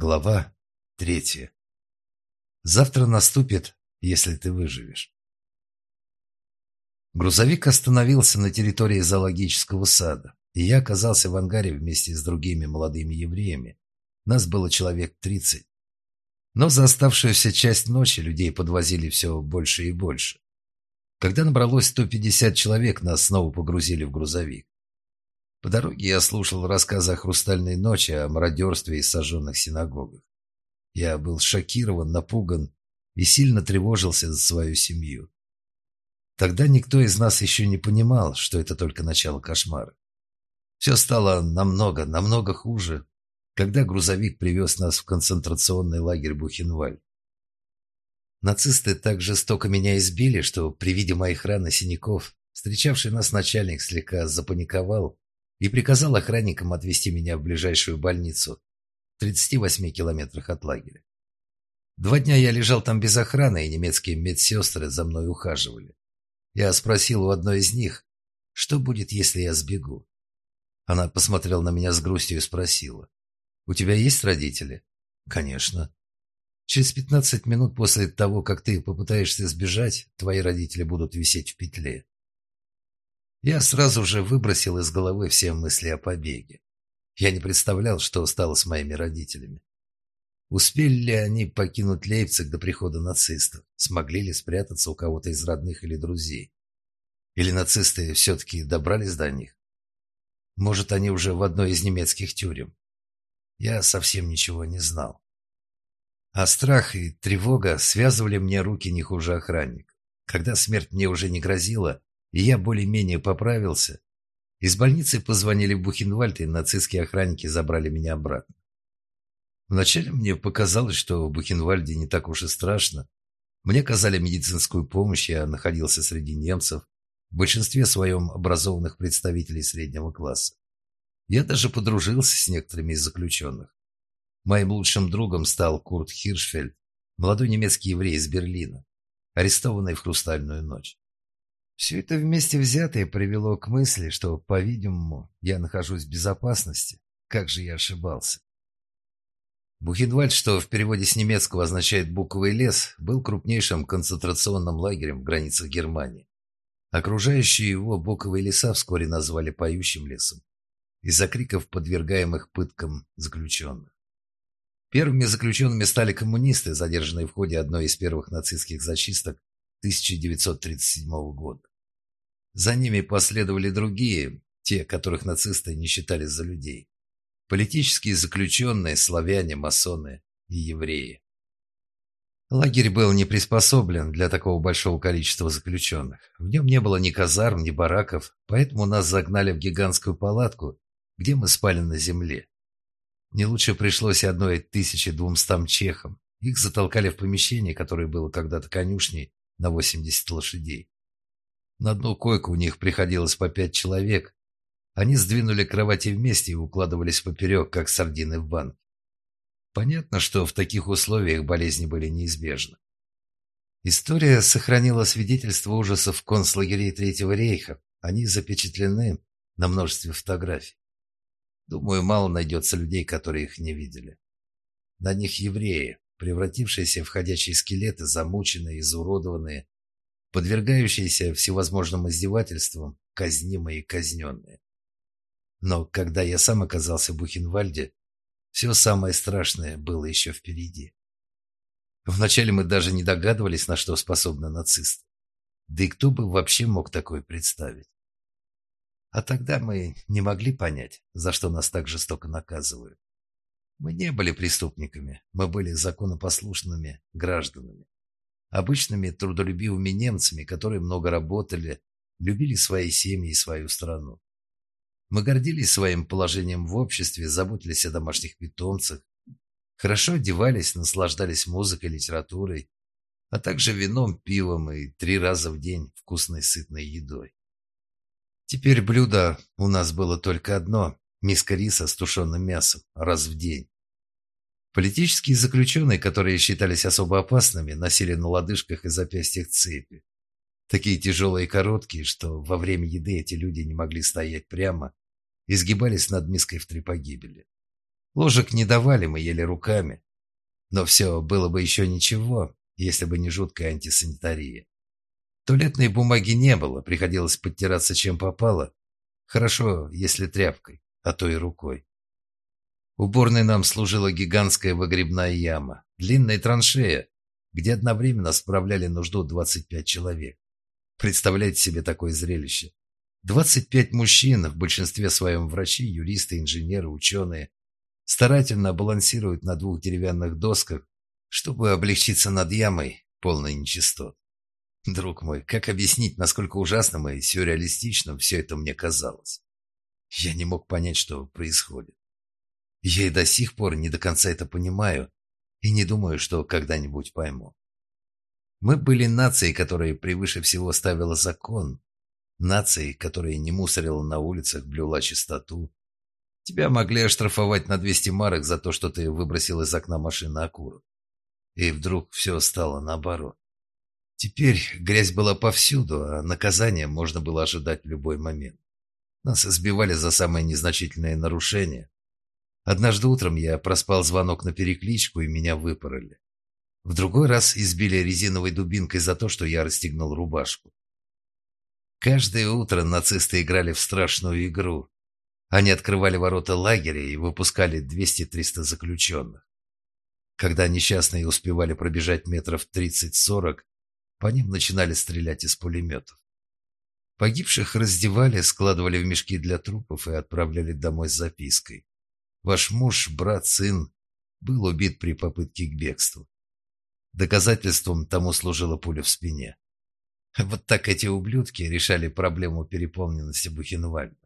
Глава третья. Завтра наступит, если ты выживешь. Грузовик остановился на территории зоологического сада, и я оказался в ангаре вместе с другими молодыми евреями. Нас было человек тридцать. Но за оставшуюся часть ночи людей подвозили все больше и больше. Когда набралось 150 человек, нас снова погрузили в грузовик. По дороге я слушал рассказы о «Хрустальной ночи», о мародерстве и сожженных синагогах. Я был шокирован, напуган и сильно тревожился за свою семью. Тогда никто из нас еще не понимал, что это только начало кошмара. Все стало намного, намного хуже, когда грузовик привез нас в концентрационный лагерь Бухенвальд. Нацисты так жестоко меня избили, что при виде моих ран и синяков встречавший нас начальник слегка запаниковал и приказал охранникам отвезти меня в ближайшую больницу в 38 километрах от лагеря. Два дня я лежал там без охраны, и немецкие медсестры за мной ухаживали. Я спросил у одной из них, что будет, если я сбегу. Она посмотрела на меня с грустью и спросила, «У тебя есть родители?» «Конечно». «Через пятнадцать минут после того, как ты попытаешься сбежать, твои родители будут висеть в петле. Я сразу же выбросил из головы все мысли о побеге. Я не представлял, что стало с моими родителями. Успели ли они покинуть Лейпциг до прихода нацистов? Смогли ли спрятаться у кого-то из родных или друзей? Или нацисты все-таки добрались до них? Может, они уже в одной из немецких тюрем? Я совсем ничего не знал. А страх и тревога связывали мне руки не хуже охранник. Когда смерть мне уже не грозила, и я более-менее поправился. Из больницы позвонили в Бухенвальд, и нацистские охранники забрали меня обратно. Вначале мне показалось, что в Бухенвальде не так уж и страшно. Мне оказали медицинскую помощь, я находился среди немцев, в большинстве своем образованных представителей среднего класса. Я даже подружился с некоторыми из заключенных. Моим лучшим другом стал Курт Хиршфельд, молодой немецкий еврей из Берлина, арестованный в «Хрустальную ночь». Все это вместе взятое привело к мысли, что, по-видимому, я нахожусь в безопасности. Как же я ошибался. Бухенвальд, что в переводе с немецкого означает «буковый лес», был крупнейшим концентрационным лагерем в границах Германии. Окружающие его буковые леса вскоре назвали «поющим лесом» из-за криков подвергаемых пыткам заключенных. Первыми заключенными стали коммунисты, задержанные в ходе одной из первых нацистских зачисток 1937 года. За ними последовали другие, те, которых нацисты не считали за людей. Политические заключенные, славяне, масоны и евреи. Лагерь был не приспособлен для такого большого количества заключенных. В нем не было ни казарм, ни бараков, поэтому нас загнали в гигантскую палатку, где мы спали на земле. Не лучше пришлось одной тысячи двумстам чехам. Их затолкали в помещение, которое было когда-то конюшней на 80 лошадей. На одну койку у них приходилось по пять человек. Они сдвинули кровати вместе и укладывались поперек, как сардины в банке. Понятно, что в таких условиях болезни были неизбежны. История сохранила свидетельства ужасов концлагерей Третьего рейха. Они запечатлены на множестве фотографий. Думаю, мало найдется людей, которые их не видели. На них евреи, превратившиеся в ходячие скелеты, замученные, изуродованные, подвергающиеся всевозможным издевательствам, казнимые и казненные. Но когда я сам оказался в Бухенвальде, все самое страшное было еще впереди. Вначале мы даже не догадывались, на что способны нацисты. Да и кто бы вообще мог такое представить? А тогда мы не могли понять, за что нас так жестоко наказывают. Мы не были преступниками, мы были законопослушными гражданами обычными трудолюбивыми немцами, которые много работали, любили свои семьи и свою страну. Мы гордились своим положением в обществе, заботились о домашних питомцах, хорошо одевались, наслаждались музыкой, литературой, а также вином, пивом и три раза в день вкусной сытной едой. Теперь блюдо у нас было только одно – миска риса с тушеным мясом раз в день. Политические заключенные, которые считались особо опасными, носили на лодыжках и запястьях цепи. Такие тяжелые и короткие, что во время еды эти люди не могли стоять прямо и сгибались над миской в три погибели. Ложек не давали, мы ели руками. Но все было бы еще ничего, если бы не жуткая антисанитария. Туалетной бумаги не было, приходилось подтираться чем попало. Хорошо, если тряпкой, а то и рукой. Уборной нам служила гигантская выгребная яма, длинная траншея, где одновременно справляли нужду 25 человек. Представляете себе такое зрелище? 25 мужчин, в большинстве своем врачи, юристы, инженеры, ученые, старательно балансируют на двух деревянных досках, чтобы облегчиться над ямой, полной нечистот. Друг мой, как объяснить, насколько ужасным и сюрреалистичным все это мне казалось? Я не мог понять, что происходит. Я и до сих пор не до конца это понимаю и не думаю, что когда-нибудь пойму. Мы были нацией, которая превыше всего ставила закон, нацией, которая не мусорила на улицах, блюла чистоту, Тебя могли оштрафовать на 200 марок за то, что ты выбросил из окна машины окурок. И вдруг все стало наоборот. Теперь грязь была повсюду, а наказание можно было ожидать в любой момент. Нас избивали за самые незначительные нарушения. Однажды утром я проспал звонок на перекличку, и меня выпороли. В другой раз избили резиновой дубинкой за то, что я расстегнул рубашку. Каждое утро нацисты играли в страшную игру, они открывали ворота лагеря и выпускали 200-300 заключенных. Когда несчастные успевали пробежать метров 30-40, по ним начинали стрелять из пулеметов. Погибших раздевали, складывали в мешки для трупов и отправляли домой с запиской. Ваш муж, брат, сын был убит при попытке к бегству. Доказательством тому служила пуля в спине. Вот так эти ублюдки решали проблему переполненности Бухенвальда.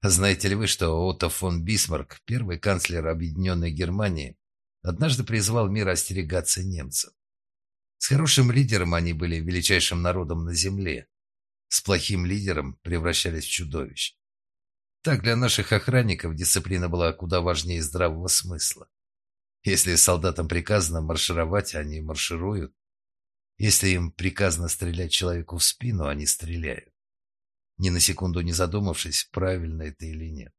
Знаете ли вы, что Отто фон Бисмарк, первый канцлер Объединенной Германии, однажды призвал мир остерегаться немцев? С хорошим лидером они были величайшим народом на земле. С плохим лидером превращались в чудовищ. Так для наших охранников дисциплина была куда важнее здравого смысла. Если солдатам приказано маршировать, они маршируют. Если им приказано стрелять человеку в спину, они стреляют ни на секунду не задумавшись, правильно это или нет.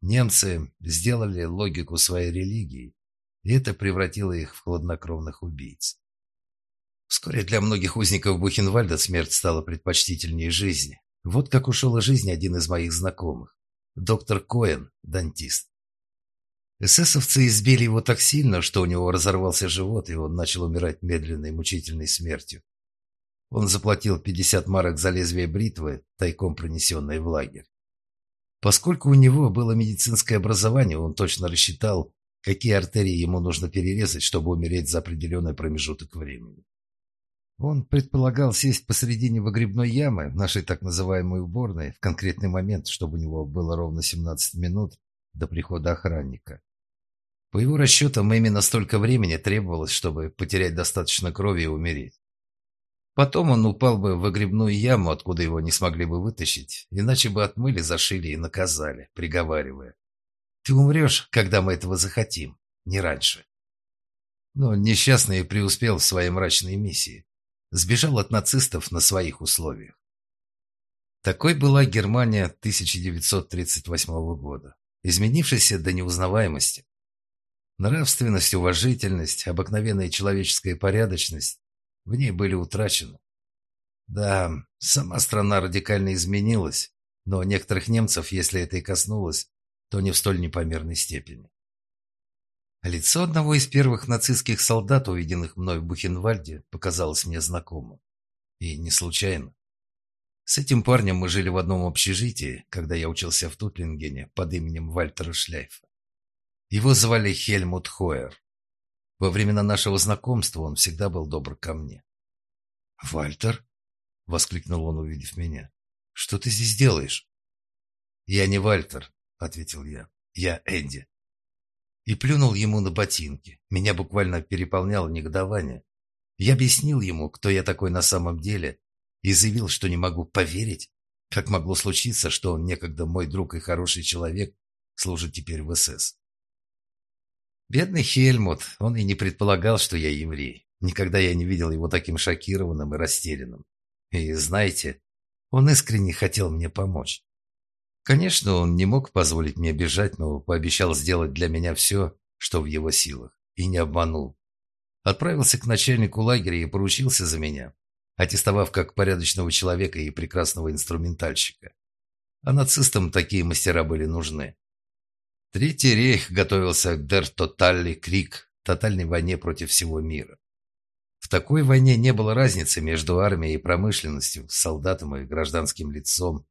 Немцы сделали логику своей религии, и это превратило их в хладнокровных убийц. Вскоре для многих узников Бухенвальда смерть стала предпочтительнее жизни. Вот как ушел из жизни один из моих знакомых, доктор Коэн, дантист. Эсэсовцы избили его так сильно, что у него разорвался живот, и он начал умирать медленной мучительной смертью. Он заплатил 50 марок за лезвие бритвы, тайком пронесенное в лагерь. Поскольку у него было медицинское образование, он точно рассчитал, какие артерии ему нужно перерезать, чтобы умереть за определенный промежуток времени. Он предполагал сесть посредине выгребной ямы, нашей так называемой уборной, в конкретный момент, чтобы у него было ровно 17 минут до прихода охранника. По его расчетам, именно столько времени требовалось, чтобы потерять достаточно крови и умереть. Потом он упал бы в выгребную яму, откуда его не смогли бы вытащить, иначе бы отмыли, зашили и наказали, приговаривая. «Ты умрешь, когда мы этого захотим, не раньше». Но несчастный преуспел в своей мрачной миссии. Сбежал от нацистов на своих условиях. Такой была Германия 1938 года, изменившаяся до неузнаваемости. Нравственность, уважительность, обыкновенная человеческая порядочность в ней были утрачены. Да, сама страна радикально изменилась, но некоторых немцев, если это и коснулось, то не в столь непомерной степени. Лицо одного из первых нацистских солдат, увиденных мной в Бухенвальде, показалось мне знакомым. И не случайно. С этим парнем мы жили в одном общежитии, когда я учился в Тутлингене под именем Вальтера Шляйфа. Его звали Хельмут Хойер. Во времена нашего знакомства он всегда был добр ко мне. «Вальтер?» — воскликнул он, увидев меня. «Что ты здесь делаешь?» «Я не Вальтер», — ответил я. «Я Энди». И плюнул ему на ботинки. Меня буквально переполняло негодование. Я объяснил ему, кто я такой на самом деле, и заявил, что не могу поверить, как могло случиться, что он некогда мой друг и хороший человек служит теперь в СС. Бедный Хельмут, он и не предполагал, что я еврей. Никогда я не видел его таким шокированным и растерянным. И знаете, он искренне хотел мне помочь. Конечно, он не мог позволить мне бежать, но пообещал сделать для меня все, что в его силах, и не обманул. Отправился к начальнику лагеря и поручился за меня, аттестовав как порядочного человека и прекрасного инструментальщика. А нацистам такие мастера были нужны. Третий рейх готовился к Дер Тоталли Крик, тотальной войне против всего мира. В такой войне не было разницы между армией и промышленностью, солдатом и гражданским лицом,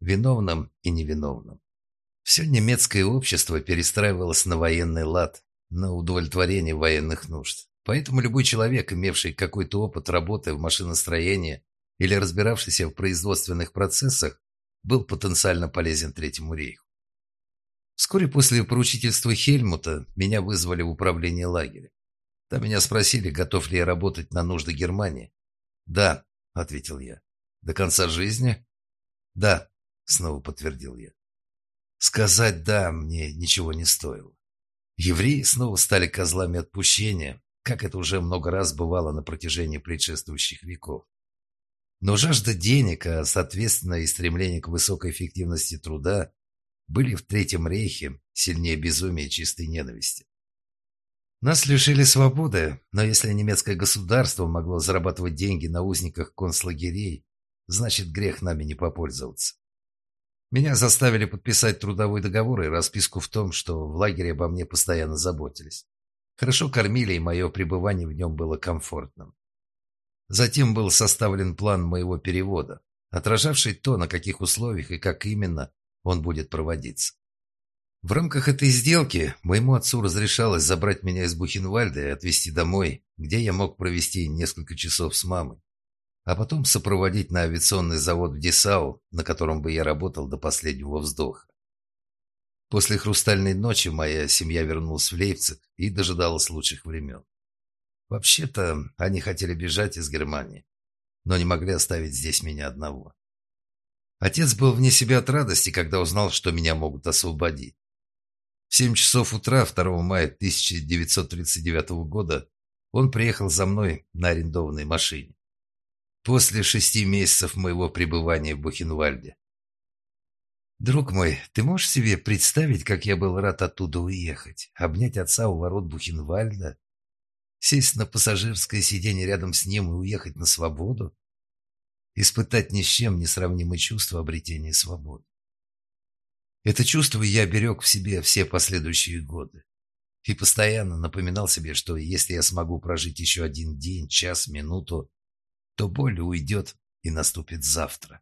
виновным и невиновным. Все немецкое общество перестраивалось на военный лад, на удовлетворение военных нужд. Поэтому любой человек, имевший какой-то опыт работы в машиностроении или разбиравшийся в производственных процессах, был потенциально полезен Третьему рейху. Вскоре после поручительства Хельмута меня вызвали в управление лагеря. Там меня спросили, готов ли я работать на нужды Германии. «Да», — ответил я. «До конца жизни?» «Да», — снова подтвердил я. Сказать «да» мне ничего не стоило. Евреи снова стали козлами отпущения, как это уже много раз бывало на протяжении предшествующих веков. Но жажда денег, а соответственно и стремление к высокой эффективности труда были в Третьем рейхе сильнее безумия и чистой ненависти. Нас лишили свободы, но если немецкое государство могло зарабатывать деньги на узниках концлагерей, значит грех нами не попользоваться. Меня заставили подписать трудовой договор и расписку в том, что в лагере обо мне постоянно заботились. Хорошо кормили, и мое пребывание в нем было комфортным. Затем был составлен план моего перевода, отражавший то, на каких условиях и как именно он будет проводиться. В рамках этой сделки моему отцу разрешалось забрать меня из Бухенвальда и отвезти домой, где я мог провести несколько часов с мамой, а потом сопроводить на авиационный завод в Десау, на котором бы я работал до последнего вздоха. После «Хрустальной ночи» моя семья вернулась в Лейпциг и дожидалась лучших времен. Вообще-то, они хотели бежать из Германии, но не могли оставить здесь меня одного. Отец был вне себя от радости, когда узнал, что меня могут освободить. В 7 часов утра 2 мая 1939 года он приехал за мной на арендованной машине. После шести месяцев моего пребывания в Бухенвальде. Друг мой, ты можешь себе представить, как я был рад оттуда уехать, обнять отца у ворот Бухенвальда, сесть на пассажирское сиденье рядом с ним и уехать на свободу? Испытать ни с чем несравнимое чувство обретения свободы. Это чувство я берег в себе все последующие годы. И постоянно напоминал себе, что если я смогу прожить еще один день, час, минуту, то боль уйдет и наступит завтра.